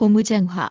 고무장 화.